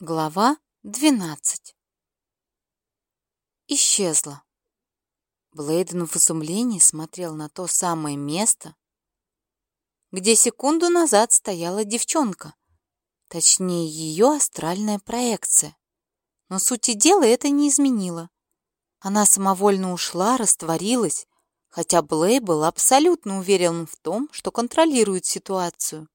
Глава 12 Исчезла. Блейден в изумлении смотрел на то самое место, где секунду назад стояла девчонка, точнее ее астральная проекция. Но сути дела это не изменило. Она самовольно ушла, растворилась, хотя Блей был абсолютно уверен в том, что контролирует ситуацию.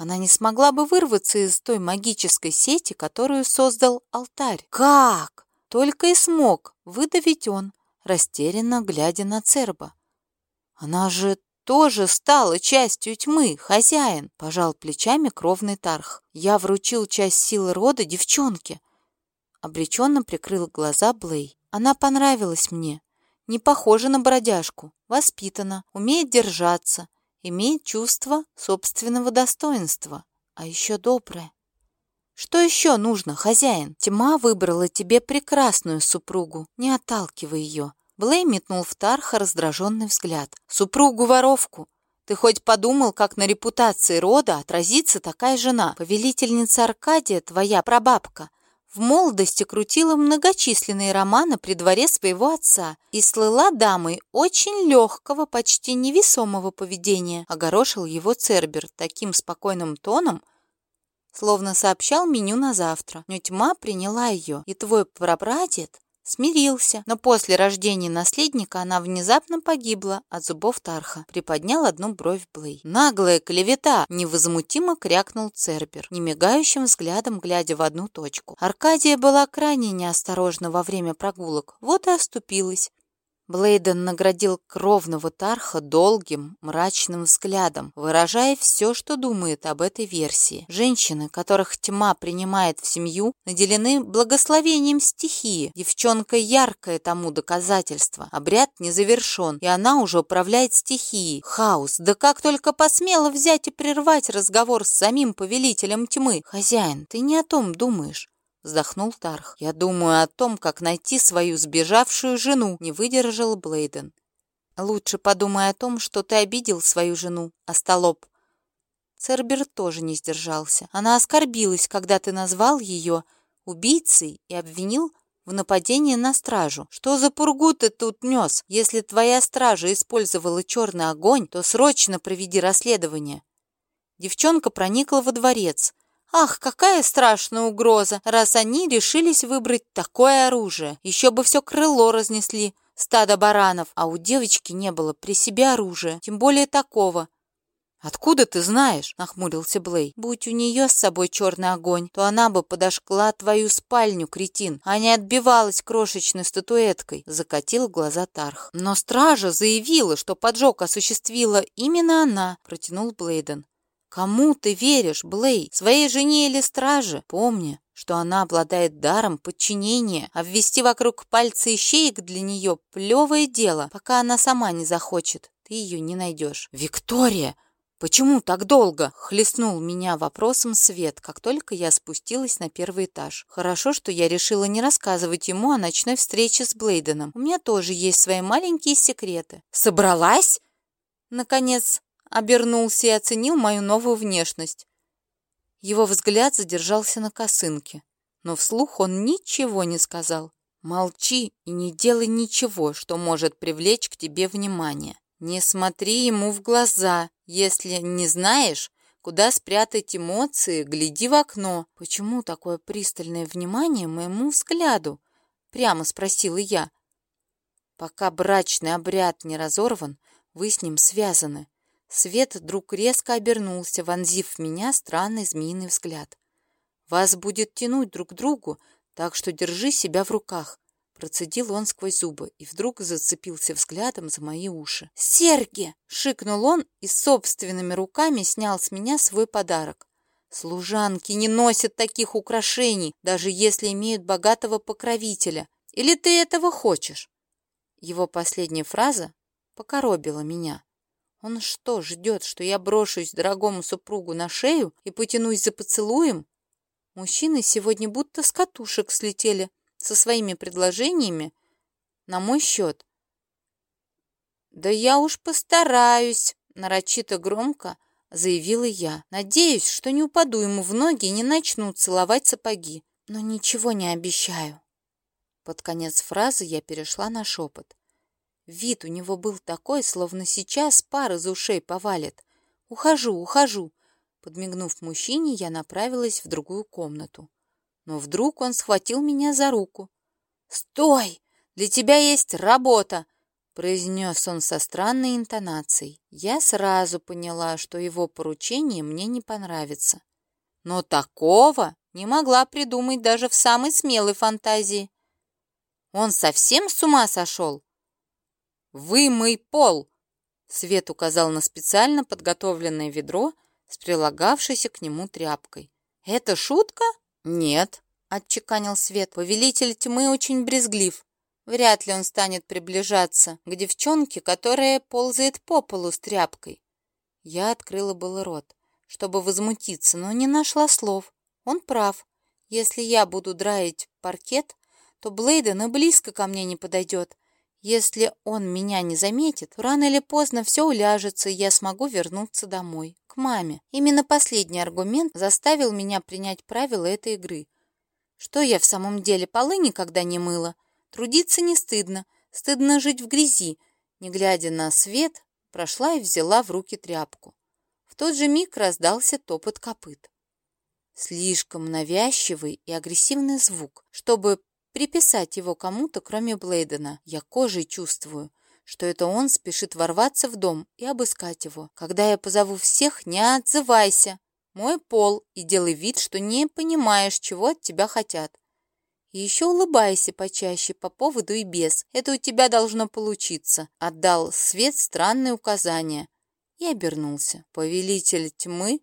Она не смогла бы вырваться из той магической сети, которую создал алтарь. Как? Только и смог выдавить он, растерянно глядя на Церба. Она же тоже стала частью тьмы, хозяин, пожал плечами кровный Тарх. Я вручил часть силы рода девчонке. Обреченно прикрыл глаза Блей. Она понравилась мне. Не похожа на бродяжку, воспитана, умеет держаться, имеет чувство собственного достоинства, а еще доброе. Что еще нужно, хозяин? Тьма выбрала тебе прекрасную супругу, не отталкивай ее. Блей метнул в Тарха раздраженный взгляд. Супругу-воровку. Ты хоть подумал, как на репутации рода отразится такая жена? Повелительница Аркадия, твоя прабабка, в молодости крутила многочисленные романы при дворе своего отца и слыла дамой очень легкого, почти невесомого поведения, огорошил его Цербер таким спокойным тоном, словно сообщал меню на завтра. Но тьма приняла ее, и твой прапрадед Смирился, но после рождения наследника она внезапно погибла от зубов Тарха. Приподнял одну бровь Блей. «Наглая клевета!» — невозмутимо крякнул Цербер, немигающим взглядом глядя в одну точку. Аркадия была крайне неосторожна во время прогулок, вот и оступилась. Блейден наградил кровного Тарха долгим, мрачным взглядом, выражая все, что думает об этой версии. Женщины, которых тьма принимает в семью, наделены благословением стихии. Девчонка яркое тому доказательство. Обряд не завершен, и она уже управляет стихией. Хаос, да как только посмела взять и прервать разговор с самим повелителем тьмы. Хозяин, ты не о том думаешь вздохнул Тарх. «Я думаю о том, как найти свою сбежавшую жену», — не выдержал Блейден. «Лучше подумай о том, что ты обидел свою жену, остолоп». Цербер тоже не сдержался. Она оскорбилась, когда ты назвал ее убийцей и обвинил в нападении на стражу. Что за пургу ты тут нес? Если твоя стража использовала черный огонь, то срочно проведи расследование. Девчонка проникла во дворец, Ах, какая страшная угроза, раз они решились выбрать такое оружие. Еще бы все крыло разнесли, стадо баранов, а у девочки не было при себе оружия, тем более такого. «Откуда ты знаешь?» — нахмурился Блей. «Будь у нее с собой черный огонь, то она бы подошкла твою спальню, кретин, а не отбивалась крошечной статуэткой», — закатил глаза Тарх. «Но стража заявила, что поджог осуществила именно она», — протянул Блейден. Кому ты веришь, Блей? Своей жене или страже? Помни, что она обладает даром подчинения, а ввести вокруг пальца ищеек для нее – плевое дело, пока она сама не захочет. Ты ее не найдешь. Виктория! «Почему так долго?» — хлестнул меня вопросом Свет, как только я спустилась на первый этаж. Хорошо, что я решила не рассказывать ему о ночной встрече с Блейденом. У меня тоже есть свои маленькие секреты. «Собралась?» Наконец, обернулся и оценил мою новую внешность. Его взгляд задержался на косынке, но вслух он ничего не сказал. «Молчи и не делай ничего, что может привлечь к тебе внимание. Не смотри ему в глаза. Если не знаешь, куда спрятать эмоции, гляди в окно. Почему такое пристальное внимание моему взгляду?» Прямо спросила я. «Пока брачный обряд не разорван, вы с ним связаны. Свет вдруг резко обернулся, вонзив в меня странный змеиный взгляд. «Вас будет тянуть друг к другу, так что держи себя в руках», процедил он сквозь зубы и вдруг зацепился взглядом за мои уши. «Серги!» — шикнул он и собственными руками снял с меня свой подарок. «Служанки не носят таких украшений, даже если имеют богатого покровителя. Или ты этого хочешь?» Его последняя фраза покоробила меня. Он что, ждет, что я брошусь дорогому супругу на шею и потянусь за поцелуем? Мужчины сегодня будто с катушек слетели со своими предложениями на мой счет. «Да я уж постараюсь», — нарочито громко заявила я. Надеюсь, что не упаду ему в ноги и не начну целовать сапоги. Но ничего не обещаю. Под конец фразы я перешла на шепот. Вид у него был такой, словно сейчас пар из ушей повалит. «Ухожу, ухожу!» Подмигнув мужчине, я направилась в другую комнату. Но вдруг он схватил меня за руку. «Стой! Для тебя есть работа!» произнес он со странной интонацией. Я сразу поняла, что его поручение мне не понравится. Но такого не могла придумать даже в самой смелой фантазии. Он совсем с ума сошел? «Вымой пол!» Свет указал на специально подготовленное ведро с прилагавшейся к нему тряпкой. «Это шутка?» «Нет», — отчеканил Свет. «Повелитель тьмы очень брезглив. Вряд ли он станет приближаться к девчонке, которая ползает по полу с тряпкой». Я открыла было рот, чтобы возмутиться, но не нашла слов. Он прав. Если я буду драить паркет, то Блейден и близко ко мне не подойдет. Если он меня не заметит, рано или поздно все уляжется, и я смогу вернуться домой, к маме. Именно последний аргумент заставил меня принять правила этой игры. Что я в самом деле полы никогда не мыла? Трудиться не стыдно, стыдно жить в грязи. Не глядя на свет, прошла и взяла в руки тряпку. В тот же миг раздался топот копыт. Слишком навязчивый и агрессивный звук, чтобы приписать его кому-то, кроме Блейдена. Я кожей чувствую, что это он спешит ворваться в дом и обыскать его. Когда я позову всех, не отзывайся. Мой пол и делай вид, что не понимаешь, чего от тебя хотят. И еще улыбайся почаще по поводу и без. Это у тебя должно получиться. Отдал свет странные указания и обернулся. Повелитель тьмы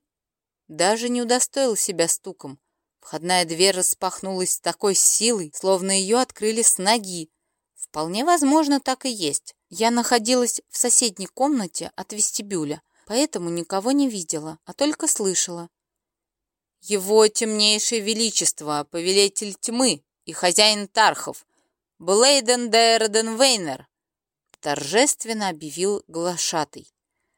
даже не удостоил себя стуком. Входная дверь распахнулась с такой силой, словно ее открыли с ноги. Вполне возможно, так и есть. Я находилась в соседней комнате от вестибюля, поэтому никого не видела, а только слышала. «Его темнейшее величество, повелитель тьмы и хозяин Тархов, Блейден Дерден Вейнер!» торжественно объявил глашатый.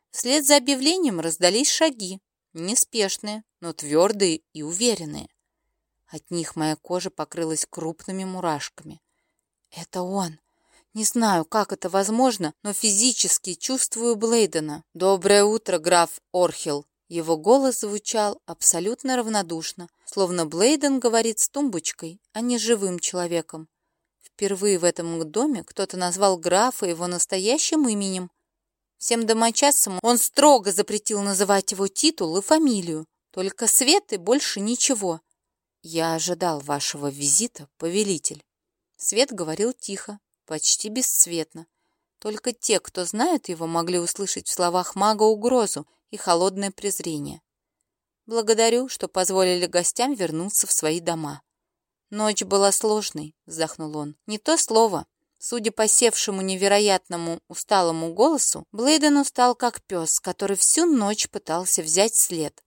Вслед за объявлением раздались шаги, неспешные, но твердые и уверенные. От них моя кожа покрылась крупными мурашками. Это он. Не знаю, как это возможно, но физически чувствую Блейдена. «Доброе утро, граф Орхил!» Его голос звучал абсолютно равнодушно, словно Блейден говорит с тумбочкой, а не живым человеком. Впервые в этом доме кто-то назвал графа его настоящим именем. Всем домочадцам он строго запретил называть его титул и фамилию, только свет и больше ничего. «Я ожидал вашего визита, повелитель». Свет говорил тихо, почти бесцветно. Только те, кто знает его, могли услышать в словах мага угрозу и холодное презрение. «Благодарю, что позволили гостям вернуться в свои дома». «Ночь была сложной», — вздохнул он. «Не то слово». Судя по севшему невероятному усталому голосу, Блейден устал как пес, который всю ночь пытался взять след.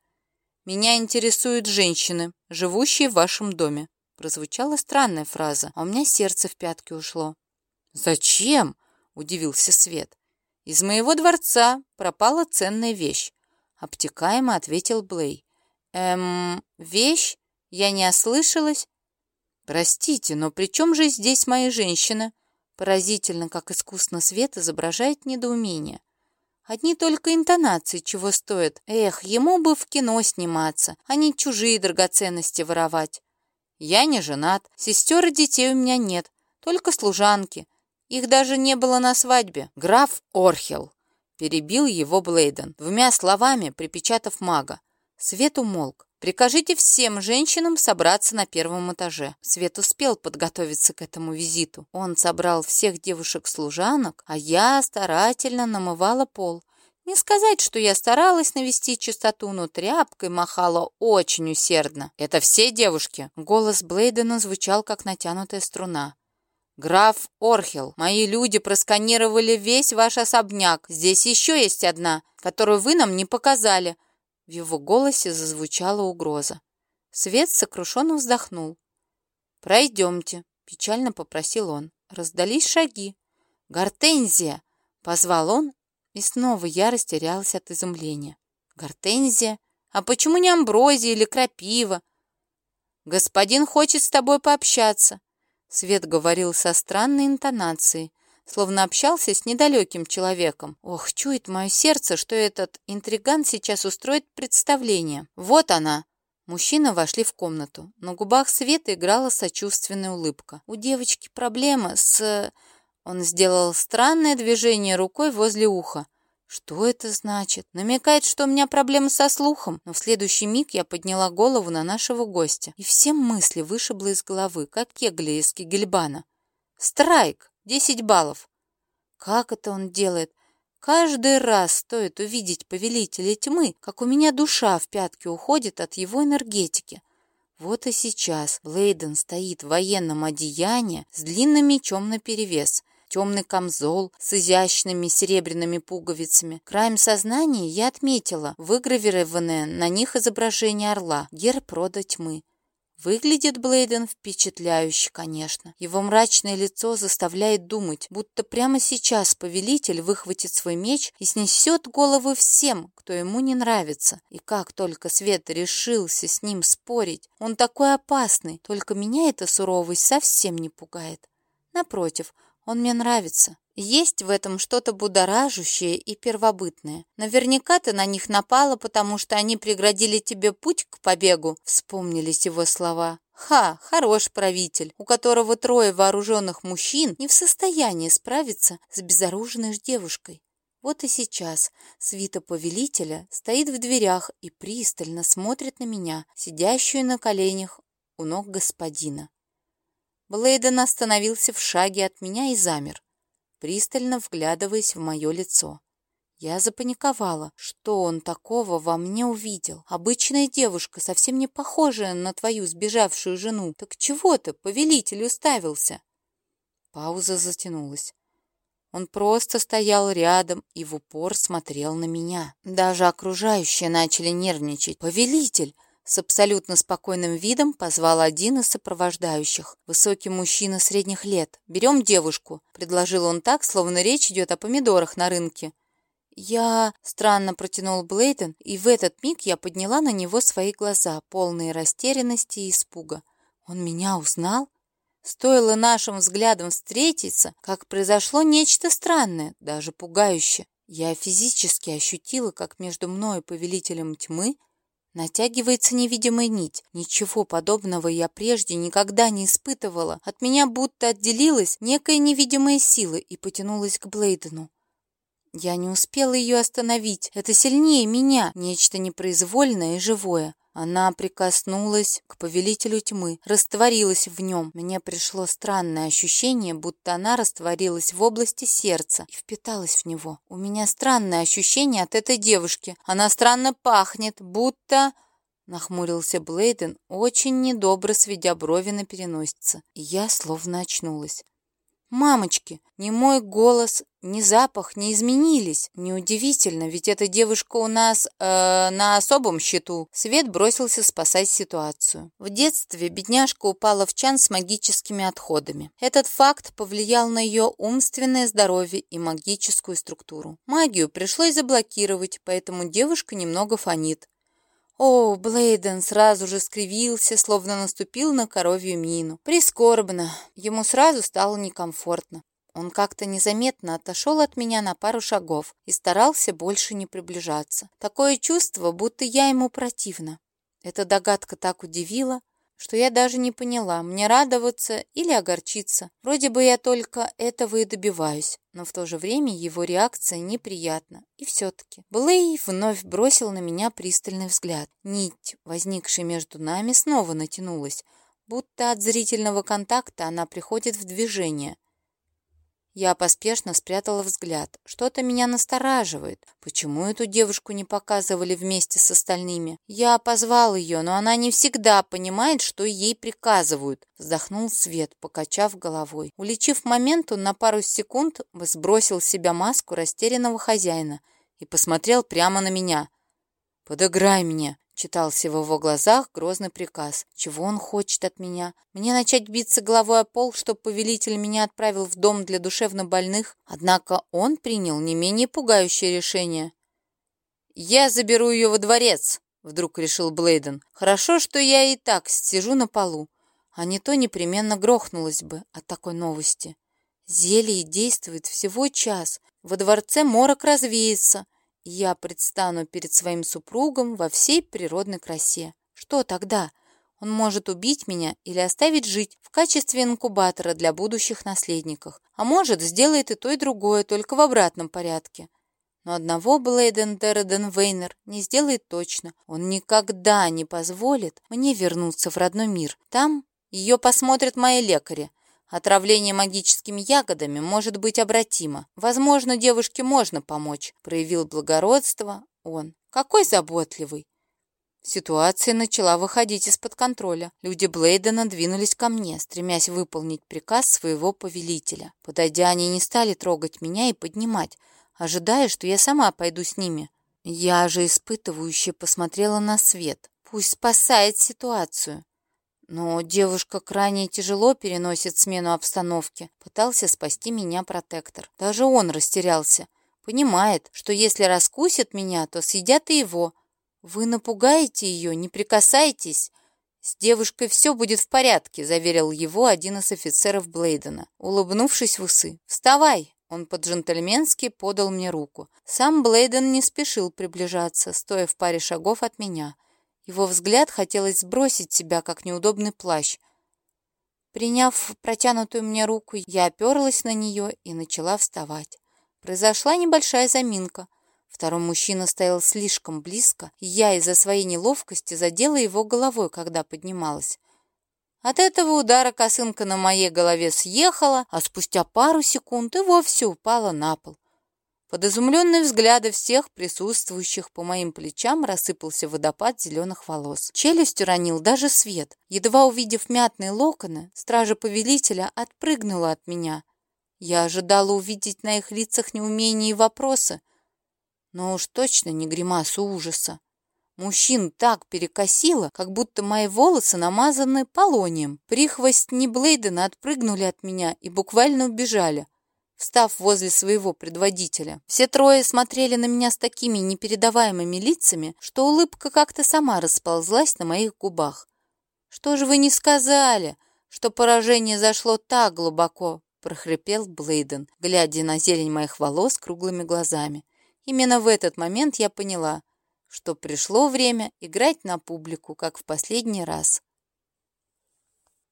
«Меня интересуют женщины, живущие в вашем доме». Прозвучала странная фраза, а у меня сердце в пятки ушло. «Зачем?» — удивился Свет. «Из моего дворца пропала ценная вещь», — обтекаемо ответил Блей. «Эм, вещь? Я не ослышалась?» «Простите, но при чем же здесь мои женщины?» Поразительно, как искусно Свет изображает недоумение. Одни только интонации чего стоят. Эх, ему бы в кино сниматься, а не чужие драгоценности воровать. Я не женат, сестер и детей у меня нет, только служанки. Их даже не было на свадьбе. Граф Орхел. Перебил его Блейден, двумя словами припечатав мага. Свет умолк. Прикажите всем женщинам собраться на первом этаже. Свет успел подготовиться к этому визиту. Он собрал всех девушек-служанок, а я старательно намывала пол. Не сказать, что я старалась навести чистоту, но тряпкой махала очень усердно. «Это все девушки?» Голос Блейдена звучал, как натянутая струна. «Граф Орхел, мои люди просканировали весь ваш особняк. Здесь еще есть одна, которую вы нам не показали. В его голосе зазвучала угроза. Свет сокрушенно вздохнул. «Пройдемте», — печально попросил он. Раздались шаги. «Гортензия!» — позвал он, и снова я растерялась от изумления. Гортензия? А почему не амброзия или крапива? Господин хочет с тобой пообщаться. Свет говорил со странной интонацией, словно общался с недалеким человеком. Ох, чует мое сердце, что этот интриган сейчас устроит представление. Вот она. Мужчины вошли в комнату. На губах Света играла сочувственная улыбка. У девочки проблема с... Он сделал странное движение рукой возле уха. Что это значит? Намекает, что у меня проблемы со слухом. Но в следующий миг я подняла голову на нашего гостя. И все мысли вышибло из головы, как кегли из Кегельбана. Страйк! Десять баллов. Как это он делает? Каждый раз стоит увидеть повелителя тьмы, как у меня душа в пятки уходит от его энергетики. Вот и сейчас Блейден стоит в военном одеянии с длинным мечом наперевес, темный камзол с изящными серебряными пуговицами. Краем сознания я отметила выгравированное на них изображение орла, герб рода тьмы. Выглядит Блейден впечатляюще, конечно. Его мрачное лицо заставляет думать, будто прямо сейчас повелитель выхватит свой меч и снесет головы всем, кто ему не нравится. И как только Свет решился с ним спорить, он такой опасный, только меня эта суровость совсем не пугает. Напротив, он мне нравится. Есть в этом что-то будоражущее и первобытное. Наверняка ты на них напала, потому что они преградили тебе путь к побегу, вспомнились его слова. Ха, хорош правитель, у которого трое вооруженных мужчин не в состоянии справиться с безоружной девушкой. Вот и сейчас свита повелителя стоит в дверях и пристально смотрит на меня, сидящую на коленях у ног господина. Блейден остановился в шаге от меня и замер пристально вглядываясь в мое лицо. Я запаниковала. Что он такого во мне увидел? Обычная девушка, совсем не похожая на твою сбежавшую жену. Так чего ты, повелитель, уставился? Пауза затянулась. Он просто стоял рядом и в упор смотрел на меня. Даже окружающие начали нервничать. «Повелитель!» С абсолютно спокойным видом позвал один из сопровождающих. Высокий мужчина средних лет. «Берем девушку», — предложил он так, словно речь идет о помидорах на рынке. «Я...» — странно протянул Блейден, и в этот миг я подняла на него свои глаза, полные растерянности и испуга. «Он меня узнал?» Стоило нашим взглядам встретиться, как произошло нечто странное, даже пугающее. Я физически ощутила, как между мной и повелителем тьмы Натягивается невидимая нить. Ничего подобного я прежде никогда не испытывала. От меня будто отделилась некая невидимая сила и потянулась к Блейдену. Я не успела ее остановить. Это сильнее меня, нечто непроизвольное и живое. Она прикоснулась к повелителю тьмы, растворилась в нем. Мне пришло странное ощущение, будто она растворилась в области сердца и впиталась в него. У меня странное ощущение от этой девушки. Она странно пахнет, будто... Нахмурился Блейден, очень недобро сведя брови на переносице. Я словно очнулась. Мамочки, ни мой голос, ни запах не изменились. Неудивительно, ведь эта девушка у нас э, на особом счету. Свет бросился спасать ситуацию. В детстве бедняжка упала в чан с магическими отходами. Этот факт повлиял на ее умственное здоровье и магическую структуру. Магию пришлось заблокировать, поэтому девушка немного фонит. О, Блейден сразу же скривился, словно наступил на коровью мину. Прискорбно. Ему сразу стало некомфортно. Он как-то незаметно отошел от меня на пару шагов и старался больше не приближаться. Такое чувство, будто я ему противна. Эта догадка так удивила, что я даже не поняла, мне радоваться или огорчиться. Вроде бы я только этого и добиваюсь, но в то же время его реакция неприятна. И все-таки. Блей вновь бросил на меня пристальный взгляд. Нить, возникшая между нами, снова натянулась, будто от зрительного контакта она приходит в движение. Я поспешно спрятала взгляд. Что-то меня настораживает. Почему эту девушку не показывали вместе с остальными? Я позвал ее, но она не всегда понимает, что ей приказывают. Вздохнул Свет, покачав головой. Уличив момент, он на пару секунд сбросил с себя маску растерянного хозяина и посмотрел прямо на меня. «Подыграй мне!» Читался в его глазах грозный приказ. Чего он хочет от меня? Мне начать биться головой о пол, чтобы повелитель меня отправил в дом для душевнобольных? Однако он принял не менее пугающее решение. «Я заберу ее во дворец», — вдруг решил Блейден. «Хорошо, что я и так сижу на полу, а не то непременно грохнулась бы от такой новости. Зелье действует всего час, во дворце морок развеется, я предстану перед своим супругом во всей природной красе. Что тогда?» Он может убить меня или оставить жить в качестве инкубатора для будущих наследников. А может, сделает и то, и другое, только в обратном порядке. Но одного Блейден Дерреден Вейнер не сделает точно. Он никогда не позволит мне вернуться в родной мир. Там ее посмотрят мои лекари. Отравление магическими ягодами может быть обратимо. Возможно, девушке можно помочь. Проявил благородство он. Какой заботливый. Ситуация начала выходить из-под контроля. Люди Блейдена двинулись ко мне, стремясь выполнить приказ своего повелителя. Подойдя, они не стали трогать меня и поднимать, ожидая, что я сама пойду с ними. Я же испытывающе посмотрела на свет. Пусть спасает ситуацию. Но девушка крайне тяжело переносит смену обстановки. Пытался спасти меня протектор. Даже он растерялся. Понимает, что если раскусят меня, то съедят и его. «Вы напугаете ее, не прикасайтесь!» «С девушкой все будет в порядке», — заверил его один из офицеров Блейдена, улыбнувшись в усы. «Вставай!» Он по-джентльменски подал мне руку. Сам Блейден не спешил приближаться, стоя в паре шагов от меня. Его взгляд хотелось сбросить себя, как неудобный плащ. Приняв протянутую мне руку, я оперлась на нее и начала вставать. Произошла небольшая заминка — Второй мужчина стоял слишком близко, и я из-за своей неловкости задела его головой, когда поднималась. От этого удара косынка на моей голове съехала, а спустя пару секунд и вовсе упала на пол. Под изумленные взгляды всех присутствующих по моим плечам рассыпался водопад зеленых волос. Челюсть уронил даже свет. Едва увидев мятные локоны, стража повелителя отпрыгнула от меня. Я ожидала увидеть на их лицах неумение и вопросы, но уж точно не гримасу ужаса. Мужчин так перекосило, как будто мои волосы намазаны полонием. Прихвостни Блейдена отпрыгнули от меня и буквально убежали, встав возле своего предводителя. Все трое смотрели на меня с такими непередаваемыми лицами, что улыбка как-то сама расползлась на моих губах. «Что же вы не сказали, что поражение зашло так глубоко?» прохрипел Блейден, глядя на зелень моих волос круглыми глазами. Именно в этот момент я поняла, что пришло время играть на публику, как в последний раз.